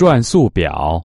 转速表。